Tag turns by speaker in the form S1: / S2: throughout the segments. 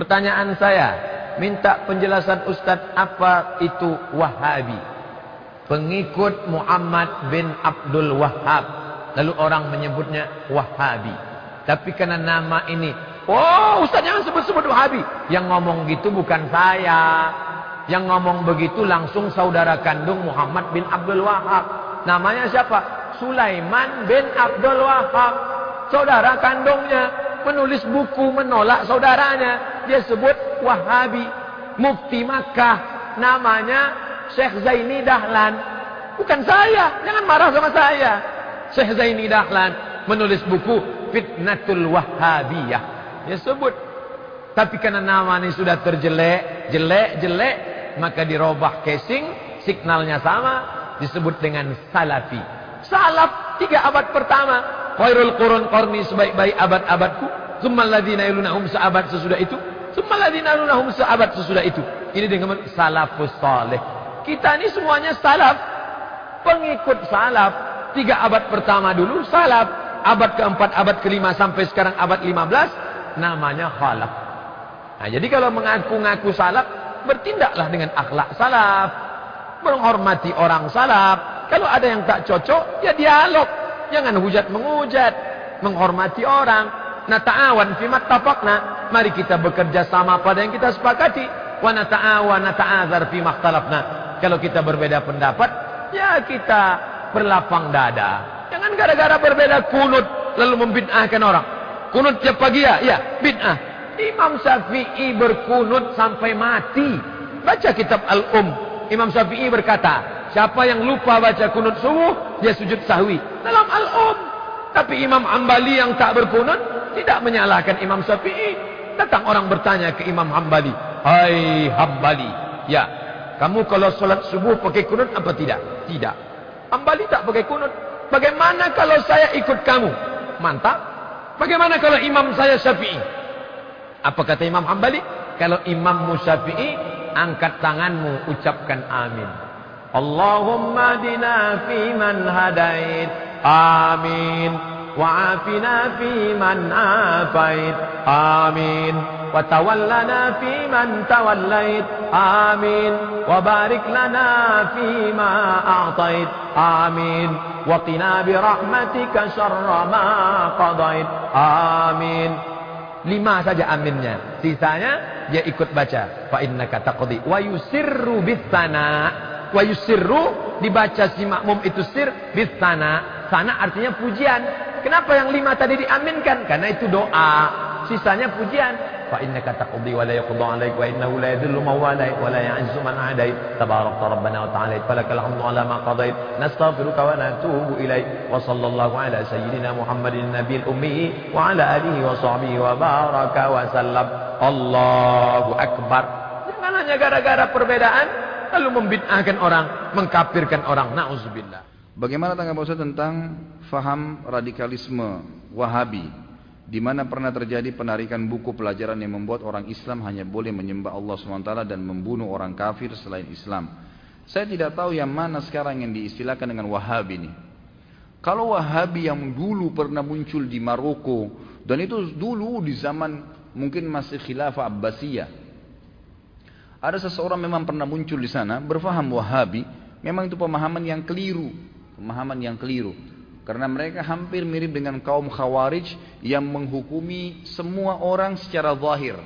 S1: Pertanyaan saya, minta penjelasan Ustadz apa itu Wahabi? Pengikut Muhammad bin Abdul Wahab. Lalu orang menyebutnya Wahabi. Tapi karena nama ini, oh Ustadz jangan sebut-sebut Wahabi. Yang ngomong gitu bukan saya. Yang ngomong begitu langsung saudara kandung Muhammad bin Abdul Wahab. Namanya siapa? Sulaiman bin Abdul Wahab. Saudara kandungnya menulis buku menolak saudaranya. Dia sebut Wahabi. Mufti Makkah. Namanya Syekh Zaini Dahlan. Bukan saya. Jangan marah sama saya. Syekh Zaini Dahlan menulis buku Fitnatul Wahabiyah. Dia sebut. Tapi karena nama ini sudah terjelek, jelek, jelek, maka dirobah casing, signalnya sama, disebut dengan salafi. Salaf tiga abad pertama, khairul qurun qarni sebaik-baik abad-abadku, tsumma alladziina yalunahum seabad sesudah itu, tsumma alladziina yalunahum seabad sesudah itu. Ini dengan salafus saleh. Kita ini semuanya salaf, pengikut salaf. Tiga abad pertama dulu salaf, abad keempat, abad kelima sampai sekarang abad lima belas, namanya khalaf. Nah, jadi kalau mengaku-ngaku salaf, bertindaklah dengan akhlak salaf. Menghormati orang salaf. Kalau ada yang tak cocok, ya dialog. Jangan hujat mengujat. Menghormati orang. Nah ta'awan fi mattafaqna. Mari kita bekerja sama pada yang kita sepakati. Wa nata'awan nata'azar fi makhtalafna. Kalau kita berbeda pendapat, ya kita berlapang dada. Jangan gara-gara berbeda kunut lalu membid'ahkan orang. Kunut tiap pagi ya, ya bid'ah. Imam Syafi'i berkunut sampai mati. Baca kitab Al-Um. Imam Syafi'i berkata, siapa yang lupa baca kunut subuh, dia sujud sahwi. Dalam Al-Um. Tapi Imam Hambali yang tak berkunut, tidak menyalahkan Imam Syafi'i. Datang orang bertanya ke Imam Hambali. Hai Hambali. Ya, kamu kalau solat subuh pakai kunut apa tidak? Tidak. Hambali tak pakai kunut. Bagaimana kalau saya ikut kamu? Mantap. Bagaimana kalau imam saya Syafi'i? Apa kata Imam Hambali? Kalau Imam Musyafi'i, angkat tanganmu, ucapkan amin. Allahumma dina fi man hadait. Amin. Fi man afait. Amin. Watawallana fi man tawallait. Amin. Wabarik lana fi ma a'tait. Amin. Waqina birahmatika syarra ma qadait. Amin. Lima saja aminnya. Sisanya dia ikut baca. Fa innaka taqdi wa yusirru bisana. Wa yusirru dibaca si makmum itu sir bisana. Sana artinya pujian. Kenapa yang lima tadi diaminkan? Karena itu doa. Sisanya pujian. Fa innaka taqdi wa la yuqda 'alaik wa innahu la yadhillu man wa la ya'izzu man 'adait. Tabarakta rabbana wa ta'ala falakal hamdu 'ala ma. Nastaghfiruka wa natubu ilaik. Wa sallallahu 'ala sayyidina Muhammadin nabiyil ummi wa 'ala alihi wa sahbihi wa baraka wa sallam. Allahu akbar. Jangan hanya gara-gara perbedaan lalu membid'ahkan orang, mengkafirkan orang. Nauzubillah.
S2: Bagaimana tanggapan Ustaz tentang faham radikalisme Wahabi di mana pernah terjadi penarikan buku pelajaran yang membuat orang Islam hanya boleh menyembah Allah SWT dan membunuh orang kafir selain Islam. Saya tidak tahu yang mana sekarang yang diistilahkan dengan Wahabi ini. Kalau Wahabi yang dulu pernah muncul di Maroko dan itu dulu di zaman mungkin masih khilafah Abbasiyah. Ada seseorang memang pernah muncul di sana berfaham Wahabi, memang itu pemahaman yang keliru, pemahaman yang keliru. Karena mereka hampir mirip dengan kaum khawarij yang menghukumi semua orang secara zahir.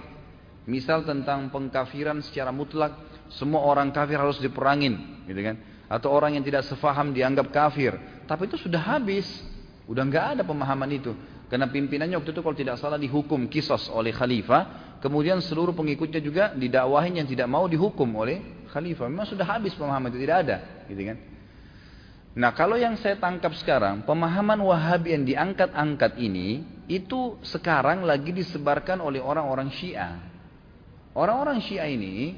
S2: Misal tentang pengkafiran secara mutlak, semua orang kafir harus diperangin, gitu kan? Atau orang yang tidak sefaham dianggap kafir. Tapi itu sudah habis, udah nggak ada pemahaman itu. Karena pimpinannya waktu itu kalau tidak salah dihukum kisos oleh khalifah, kemudian seluruh pengikutnya juga didakwahin yang tidak mau dihukum oleh khalifah. Memang sudah habis pemahaman itu tidak ada, gitu kan? Nah kalau yang saya tangkap sekarang, pemahaman wahabi yang diangkat-angkat ini, itu sekarang lagi disebarkan oleh orang-orang syiah. Orang-orang syiah ini,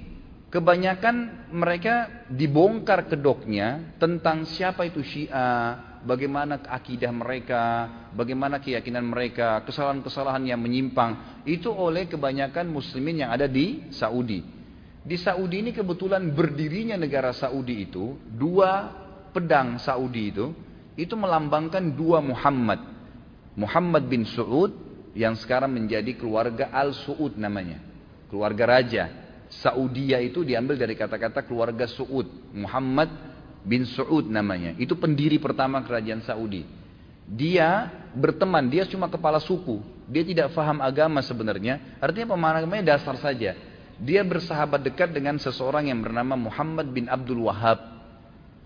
S2: kebanyakan mereka dibongkar kedoknya tentang siapa itu syiah, bagaimana akidah mereka, bagaimana keyakinan mereka, kesalahan-kesalahan yang menyimpang, itu oleh kebanyakan muslimin yang ada di Saudi. Di Saudi ini kebetulan berdirinya negara Saudi itu, dua pedang Saudi itu itu melambangkan dua Muhammad. Muhammad bin Saud yang sekarang menjadi keluarga Al Saud namanya. keluarga raja. Saudia itu diambil dari kata-kata keluarga Suud. Muhammad bin Suud namanya. Itu pendiri pertama kerajaan Saudi. Dia berteman, dia cuma kepala suku. Dia tidak faham agama sebenarnya. Artinya pemahamannya dasar saja. Dia bersahabat dekat dengan seseorang yang bernama Muhammad bin Abdul Wahab.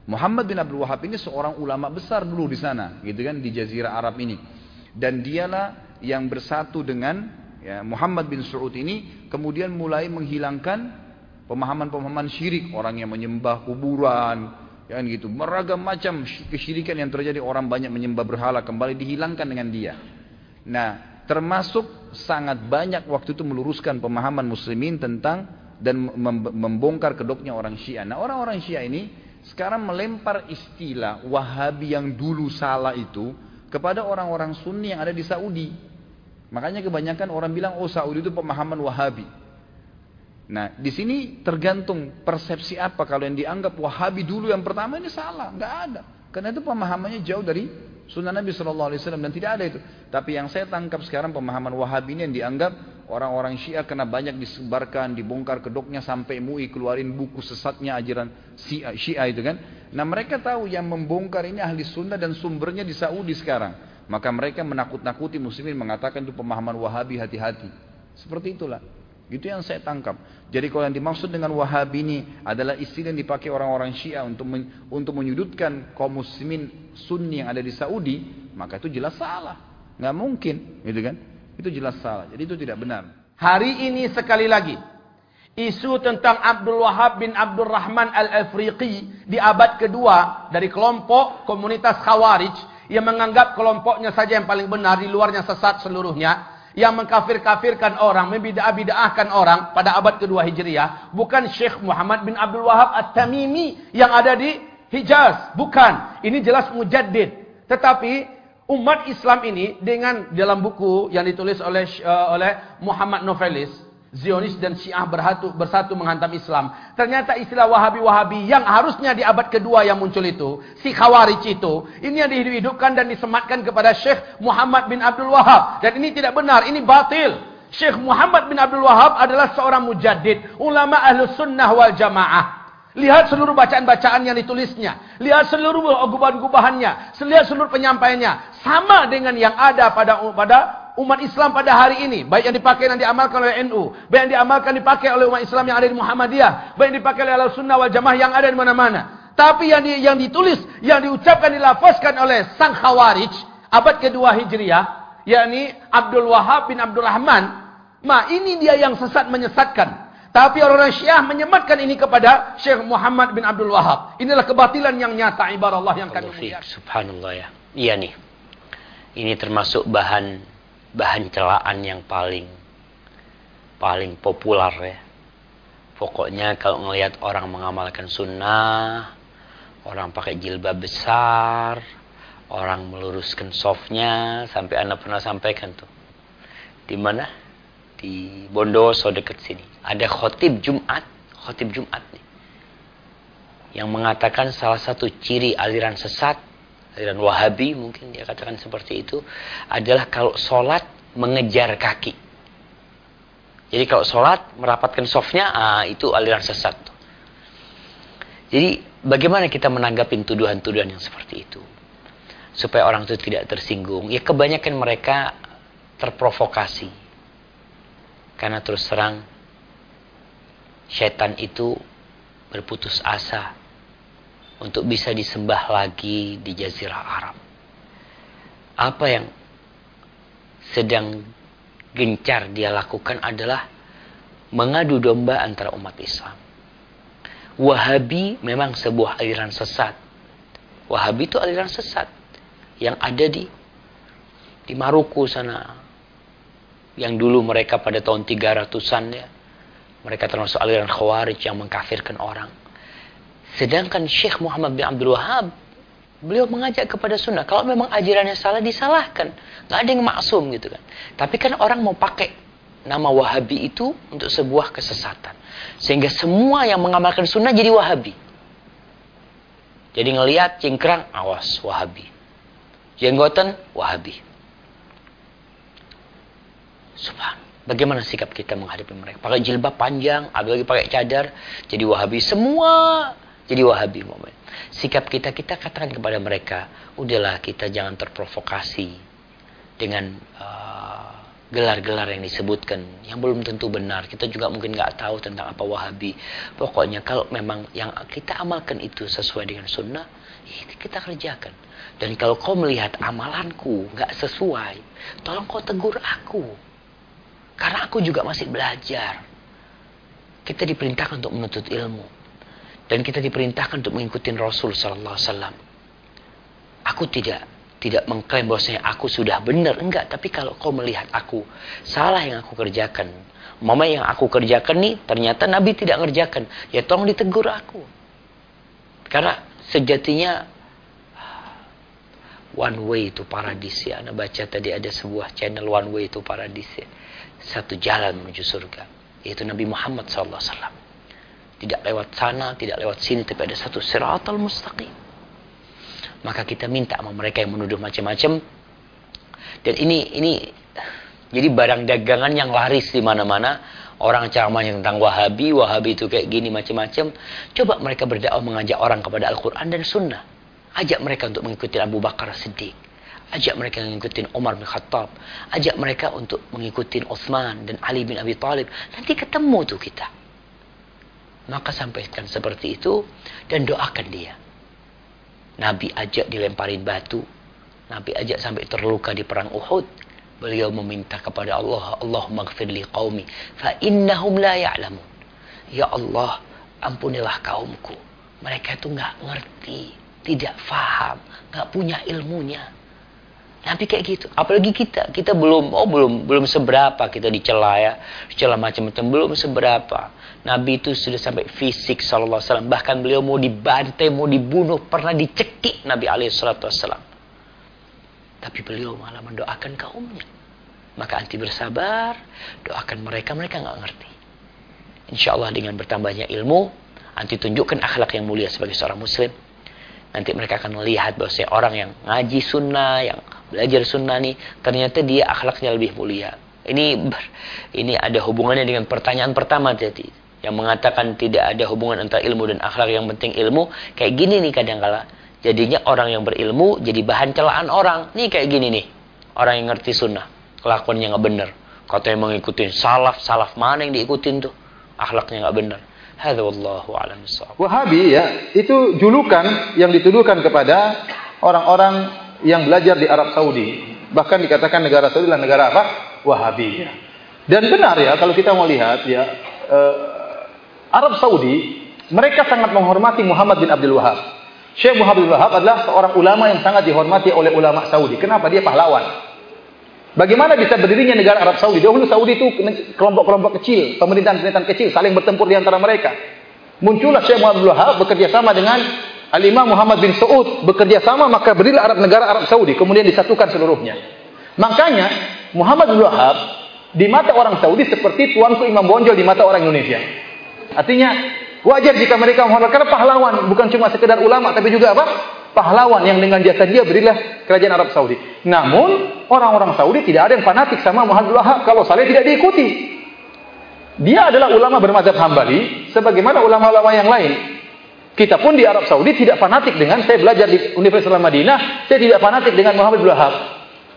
S2: Muhammad bin Abdul Wahab ini seorang ulama besar dulu di sana, gitu kan, di Jazirah Arab ini. Dan dialah yang bersatu dengan ya, Muhammad bin Saud ini kemudian mulai menghilangkan pemahaman-pemahaman syirik orang yang menyembah kuburan ya kan gitu. Beragam macam kesyirikan yang terjadi orang banyak menyembah berhala kembali dihilangkan dengan dia. Nah termasuk sangat banyak waktu itu meluruskan pemahaman muslimin tentang dan membongkar kedoknya orang Syiah. Nah orang-orang Syiah ini sekarang melempar istilah Wahabi yang dulu salah itu kepada orang-orang Sunni yang ada di Saudi Makanya kebanyakan orang bilang oh Saudi itu pemahaman Wahabi. Nah, di sini tergantung persepsi apa kalau yang dianggap Wahabi dulu yang pertama ini salah, nggak ada. Karena itu pemahamannya jauh dari Sunnah Nabi Shallallahu Alaihi Wasallam dan tidak ada itu. Tapi yang saya tangkap sekarang pemahaman Wahabi ini yang dianggap orang-orang Syiah kena banyak disebarkan, dibongkar kedoknya sampai MUI keluarin buku sesatnya ajaran Syiah itu kan. Nah mereka tahu yang membongkar ini ahli Sunnah dan sumbernya di Saudi sekarang. Maka mereka menakut-nakuti muslimin mengatakan itu pemahaman wahabi hati-hati. Seperti itulah. Itu yang saya tangkap. Jadi kalau yang dimaksud dengan wahabi ini adalah istilah yang dipakai orang-orang syiah untuk men, untuk menyudutkan kaum muslimin sunni yang ada di Saudi, maka itu jelas salah. Nggak mungkin, gitu kan? Itu jelas salah. Jadi itu tidak benar.
S3: Hari ini sekali lagi, isu tentang Abdul Wahab bin Abdul Rahman Al-Afriqi di abad kedua dari kelompok komunitas Khawarij yang menganggap kelompoknya saja yang paling benar, di luarnya sesat seluruhnya, yang mengkafir-kafirkan orang, membidah-bidahkan orang pada abad kedua Hijriah, bukan Syekh Muhammad bin Abdul Wahab At-Tamimi yang ada di Hijaz, bukan. Ini jelas mujaddid. Tetapi umat Islam ini dengan dalam buku yang ditulis oleh uh, oleh Muhammad Novelis Zionis dan Syiah bersatu, bersatu menghantam Islam. Ternyata istilah Wahabi-Wahabi yang harusnya di abad kedua yang muncul itu, si Khawarij itu, ini yang dihidupkan dan disematkan kepada Syekh Muhammad bin Abdul Wahab. Dan ini tidak benar, ini batil. Syekh Muhammad bin Abdul Wahab adalah seorang mujaddid, ulama ahlu sunnah wal jamaah. Lihat seluruh bacaan-bacaan yang ditulisnya. Lihat seluruh gubahan-gubahannya. Lihat seluruh penyampaiannya. Sama dengan yang ada pada pada umat Islam pada hari ini, baik yang dipakai dan diamalkan oleh NU, baik yang diamalkan dipakai oleh umat Islam yang ada di Muhammadiyah, baik yang dipakai oleh Al-Sunnah wal Jamaah yang ada di mana-mana. Tapi yang di, yang ditulis, yang diucapkan, dilafazkan oleh sang Khawarij abad kedua Hijriah, yakni Abdul Wahab bin Abdul Rahman, ma ini dia yang sesat menyesatkan. Tapi orang-orang Syiah menyematkan ini kepada Syekh Muhammad bin Abdul Wahab. Inilah kebatilan yang nyata ibarat Allah yang kami
S4: muliakan. Subhanallah ya. Iya nih. Ini termasuk bahan bahan celaan yang paling paling populer ya. Pokoknya kalau ngelihat orang mengamalkan sunnah, orang pakai jilbab besar, orang meluruskan softnya, sampai anak pernah sampaikan tuh. Di mana? Di Bondowoso dekat sini. Ada khotib Jumat, khotib Jumat nih. Yang mengatakan salah satu ciri aliran sesat aliran Wahabi mungkin dia katakan seperti itu adalah kalau sholat mengejar kaki. Jadi kalau sholat merapatkan softnya, ah, itu aliran sesat. Jadi bagaimana kita menanggapi tuduhan-tuduhan yang seperti itu? Supaya orang itu tidak tersinggung. Ya kebanyakan mereka terprovokasi. Karena terus terang, setan itu berputus asa untuk bisa disembah lagi di Jazirah Arab. Apa yang sedang gencar dia lakukan adalah mengadu domba antara umat Islam. Wahabi memang sebuah aliran sesat. Wahabi itu aliran sesat yang ada di di Maroko sana. Yang dulu mereka pada tahun 300-an ya. Mereka termasuk aliran Khawarij yang mengkafirkan orang. Sedangkan Syekh Muhammad bin Abdul Wahab, beliau mengajak kepada sunnah. Kalau memang ajarannya salah, disalahkan. Nggak ada yang maksum gitu kan. Tapi kan orang mau pakai nama Wahabi itu untuk sebuah kesesatan. Sehingga semua yang mengamalkan sunnah jadi Wahabi. Jadi ngelihat cingkrang, awas Wahabi. Jenggotan, Wahabi. Subhan. Bagaimana sikap kita menghadapi mereka? Pakai jilbab panjang, apalagi pakai cadar, jadi wahabi. Semua jadi wahabi. Moment. Sikap kita, kita katakan kepada mereka, udahlah kita jangan terprovokasi dengan uh, gelar-gelar uh, yang disebutkan yang belum tentu benar. Kita juga mungkin nggak tahu tentang apa wahabi. Pokoknya kalau memang yang kita amalkan itu sesuai dengan sunnah, ya kita kerjakan. Dan kalau kau melihat amalanku nggak sesuai, tolong kau tegur aku. Karena aku juga masih belajar. Kita diperintahkan untuk menuntut ilmu. Dan kita diperintahkan untuk mengikuti Rasul Sallallahu Alaihi Wasallam. Aku tidak tidak mengklaim bahwasanya aku sudah benar enggak tapi kalau kau melihat aku salah yang aku kerjakan mama yang aku kerjakan nih ternyata Nabi tidak kerjakan ya tolong ditegur aku karena sejatinya one way itu paradis ya Anda baca tadi ada sebuah channel one way itu paradis ya satu jalan menuju surga yaitu Nabi Muhammad SAW tidak lewat sana tidak lewat sini tapi ada satu siratal mustaqim. Maka kita minta sama mereka yang menuduh macam-macam. Dan ini ini jadi barang dagangan yang laris di mana-mana. Orang ceramahnya tentang wahabi wahabi itu kayak gini macam-macam. Coba mereka berdakwah mengajak orang kepada Al-Quran dan Sunnah ajak mereka untuk mengikuti Abu Bakar Siddiq Ajak mereka mengikuti Umar bin Khattab. Ajak mereka untuk mengikuti Uthman dan Ali bin Abi Talib. Nanti ketemu tuh kita. Maka sampaikan seperti itu dan doakan dia. Nabi ajak dilemparin batu. Nabi ajak sampai terluka di perang Uhud. Beliau meminta kepada Allah, Allahumma gfirli qawmi, fa innahum la ya'lamun. Ya Allah, ampunilah kaumku. Mereka itu nggak ngerti, tidak faham, nggak punya ilmunya. Nabi kayak gitu. Apalagi kita, kita belum oh belum belum seberapa kita dicela ya, dicela macam-macam belum seberapa. Nabi itu sudah sampai fisik wasallam. Bahkan beliau mau dibantai, mau dibunuh, pernah dicekik Nabi alaihi wasallam. Tapi beliau malah mendoakan kaumnya. Maka anti bersabar, doakan mereka, mereka nggak ngerti. Insya Allah dengan bertambahnya ilmu, anti tunjukkan akhlak yang mulia sebagai seorang muslim. Nanti mereka akan melihat bahwa saya orang yang ngaji sunnah, yang belajar sunnah nih ternyata dia akhlaknya lebih mulia. Ini ini ada hubungannya dengan pertanyaan pertama tadi yang mengatakan tidak ada hubungan antara ilmu dan akhlak. Yang penting ilmu kayak gini nih kadang kala jadinya orang yang berilmu jadi bahan celaan orang. Nih kayak gini nih orang yang ngerti sunnah kelakuannya nggak bener. Katanya mengikuti salaf salaf mana yang diikutin tuh? Akhlaknya nggak bener Hadza wallahu a'lam
S5: Wahabi ya, itu julukan yang dituduhkan kepada orang-orang yang belajar di Arab Saudi. Bahkan dikatakan negara Saudi adalah negara apa? Wahabi. Dan benar ya kalau kita mau lihat ya eh, Arab Saudi mereka sangat menghormati Muhammad bin Abdul Wahab. Syekh Muhammad bin Wahab adalah seorang ulama yang sangat dihormati oleh ulama Saudi. Kenapa? Dia pahlawan. Bagaimana bisa berdirinya negara Arab Saudi? Dahulu Saudi itu kelompok-kelompok kecil, pemerintahan-pemerintahan kecil saling bertempur di antara mereka. Muncullah Syekh Muhammad bin Wahab bekerja sama dengan Al-Imam Muhammad bin Saud bekerja sama maka berdirilah Arab negara Arab Saudi kemudian disatukan seluruhnya. Makanya Muhammad bin Wahab di mata orang Saudi seperti tuanku Imam Bonjol di mata orang Indonesia. Artinya wajar jika mereka menghormat karena pahlawan bukan cuma sekedar ulama tapi juga apa? Pahlawan yang dengan jasa dia berilah kerajaan Arab Saudi. Namun orang-orang Saudi tidak ada yang fanatik sama Muhammad Wahab kalau saleh tidak diikuti. Dia adalah ulama bermadzhab Hambali sebagaimana ulama-ulama yang lain. Kita pun di Arab Saudi tidak fanatik dengan saya belajar di Universitas Madinah, saya tidak fanatik dengan Muhammad bin Wahab.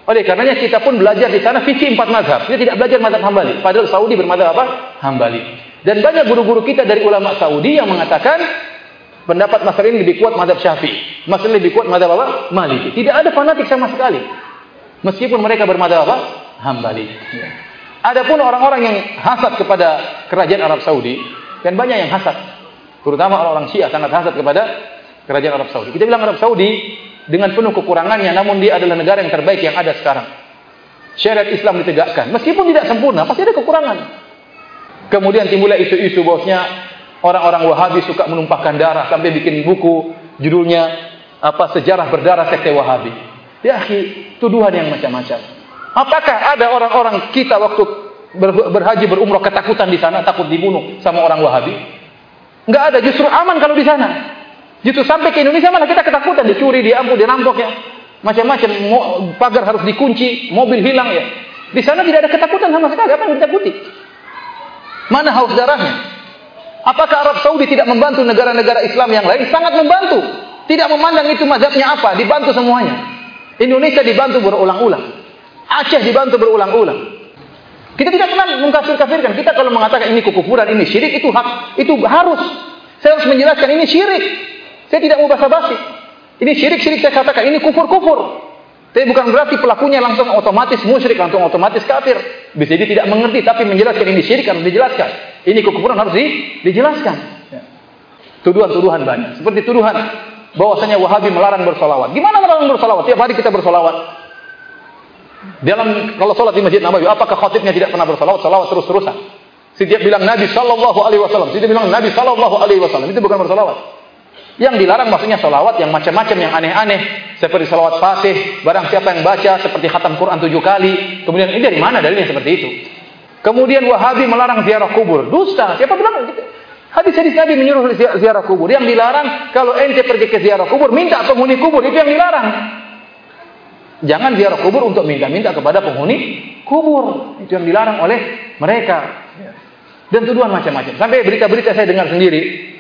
S5: Oleh karenanya kita pun belajar di sana fikih empat mazhab. Kita tidak belajar mazhab Hambali. Padahal Saudi bermadzhab apa? Hambali. Dan banyak guru-guru kita dari ulama Saudi yang mengatakan pendapat masalah ini lebih kuat mazhab Syafi'i. Masalah lebih kuat mazhab apa? Maliki. Tidak ada fanatik sama sekali. Meskipun mereka bermadzhab apa? Hambali. Adapun orang-orang yang hasad kepada kerajaan Arab Saudi dan banyak yang hasad Terutama orang-orang Syiah sangat hasad kepada kerajaan Arab Saudi. Kita bilang Arab Saudi dengan penuh kekurangannya, namun dia adalah negara yang terbaik yang ada sekarang. Syariat Islam ditegakkan. Meskipun tidak sempurna, pasti ada kekurangan. Kemudian timbullah isu-isu bosnya orang-orang Wahabi suka menumpahkan darah sampai bikin buku judulnya apa sejarah berdarah sekte Wahabi. Ya, tuduhan yang macam-macam. Apakah ada orang-orang kita waktu berhaji berumrah ketakutan di sana takut dibunuh sama orang Wahabi? Enggak ada, justru aman kalau di sana. Justru sampai ke Indonesia malah kita ketakutan dicuri, diambil, dirampok ya. Macam-macam pagar harus dikunci, mobil hilang ya. Di sana tidak ada ketakutan sama sekali. Apa yang ditakuti? Mana haus darahnya? Apakah Arab Saudi tidak membantu negara-negara Islam yang lain? Sangat membantu. Tidak memandang itu mazhabnya apa, dibantu semuanya. Indonesia dibantu berulang-ulang. Aceh dibantu berulang-ulang. Kita tidak pernah mengkafir-kafirkan. Kita kalau mengatakan ini kekufuran, ini syirik, itu hak, itu harus. Saya harus menjelaskan ini syirik. Saya tidak mau basa-basi. Ini syirik-syirik saya katakan, ini kufur-kufur. Tapi bukan berarti pelakunya langsung otomatis musyrik, langsung otomatis kafir. Bisa dia tidak mengerti, tapi menjelaskan ini syirik harus dijelaskan. Ini kekufuran harus di, dijelaskan. Ya. Tuduhan-tuduhan banyak. Seperti tuduhan bahwasanya Wahabi melarang bersolawat. Gimana melarang bersolawat? Tiap hari kita bersolawat. Dalam kalau sholat di Masjid Nabawi, apakah khatibnya tidak pernah bersolawat? Solawat terus-terusan. Setiap bilang Nabi Shallallahu Alaihi Wasallam, setiap bilang Nabi Shallallahu Alaihi Wasallam, itu bukan bersolawat. Yang dilarang maksudnya salawat yang macam-macam yang aneh-aneh seperti salawat fatih, barang siapa yang baca seperti khatam Quran tujuh kali. Kemudian ini dari mana dalilnya seperti itu? Kemudian Wahabi melarang ziarah kubur. Dusta. Siapa bilang Hadis-hadis Nabi menyuruh ziarah kubur. Yang dilarang kalau ente pergi ke ziarah kubur minta penghuni kubur itu yang dilarang. Jangan ziarah kubur untuk minta-minta kepada penghuni kubur. Itu yang dilarang oleh mereka. Dan tuduhan macam-macam. Sampai berita-berita saya dengar sendiri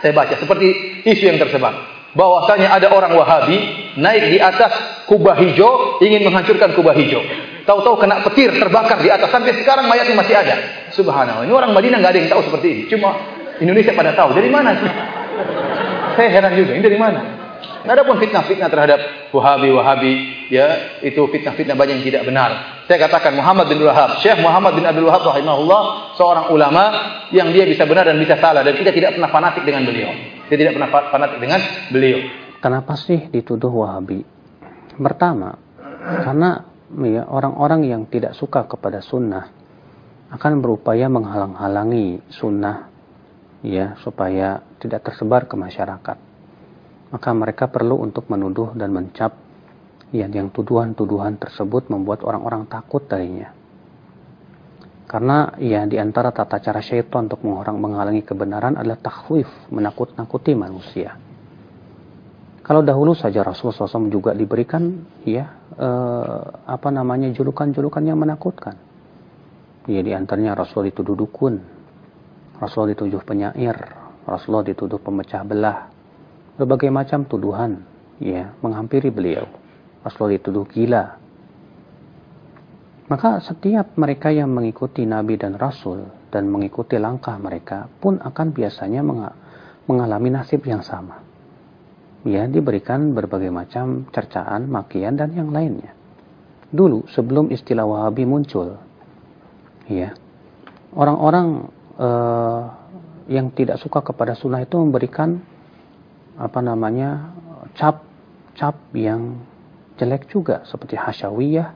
S5: saya baca seperti isu yang tersebar bahwasanya ada orang Wahabi naik di atas kubah hijau ingin menghancurkan kubah hijau. Tahu-tahu kena petir terbakar di atas sampai sekarang mayatnya masih ada. Subhanallah. Ini orang Madinah nggak ada yang tahu seperti ini. Cuma Indonesia pada tahu. Dari mana sih? Saya heran juga. Ini dari mana? Ada pun fitnah-fitnah terhadap Wahabi-Wahabi, ya itu fitnah-fitnah banyak yang tidak benar. Saya katakan Muhammad bin Wahab, Syekh Muhammad bin Abdul Wahab rahimahullah, seorang ulama yang dia bisa benar dan bisa salah dan kita tidak pernah fanatik dengan beliau. Kita tidak pernah fanatik dengan beliau.
S6: Kenapa sih dituduh Wahabi? Pertama, karena ya, orang-orang yang tidak suka kepada sunnah akan berupaya menghalang-halangi sunnah ya supaya tidak tersebar ke masyarakat maka mereka perlu untuk menuduh dan mencap ya, yang tuduhan-tuduhan tersebut membuat orang-orang takut darinya. Karena ya di antara tata cara syaitan untuk menghalangi kebenaran adalah takhwif, menakut-nakuti manusia. Kalau dahulu saja Rasulullah SAW juga diberikan ya eh, apa namanya julukan-julukan yang menakutkan. Ya di antaranya Rasul dituduh dukun, Rasul dituduh penyair, Rasulullah dituduh pemecah belah, berbagai macam tuduhan ya menghampiri beliau. Rasulullah dituduh gila. Maka setiap mereka yang mengikuti Nabi dan Rasul dan mengikuti langkah mereka pun akan biasanya mengalami nasib yang sama. Ya, diberikan berbagai macam cercaan, makian, dan yang lainnya. Dulu, sebelum istilah Wahabi muncul, ya, orang-orang uh, yang tidak suka kepada sunnah itu memberikan apa namanya cap cap yang jelek juga seperti hasyawiyah,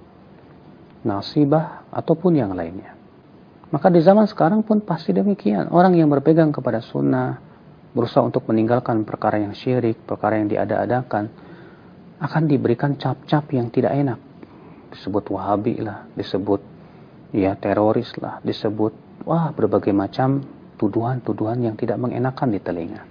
S6: nasibah ataupun yang lainnya. Maka di zaman sekarang pun pasti demikian. Orang yang berpegang kepada sunnah, berusaha untuk meninggalkan perkara yang syirik, perkara yang diada-adakan, akan diberikan cap-cap yang tidak enak. Disebut wahabi lah, disebut ya teroris lah, disebut wah berbagai macam tuduhan-tuduhan yang tidak mengenakan di telinga.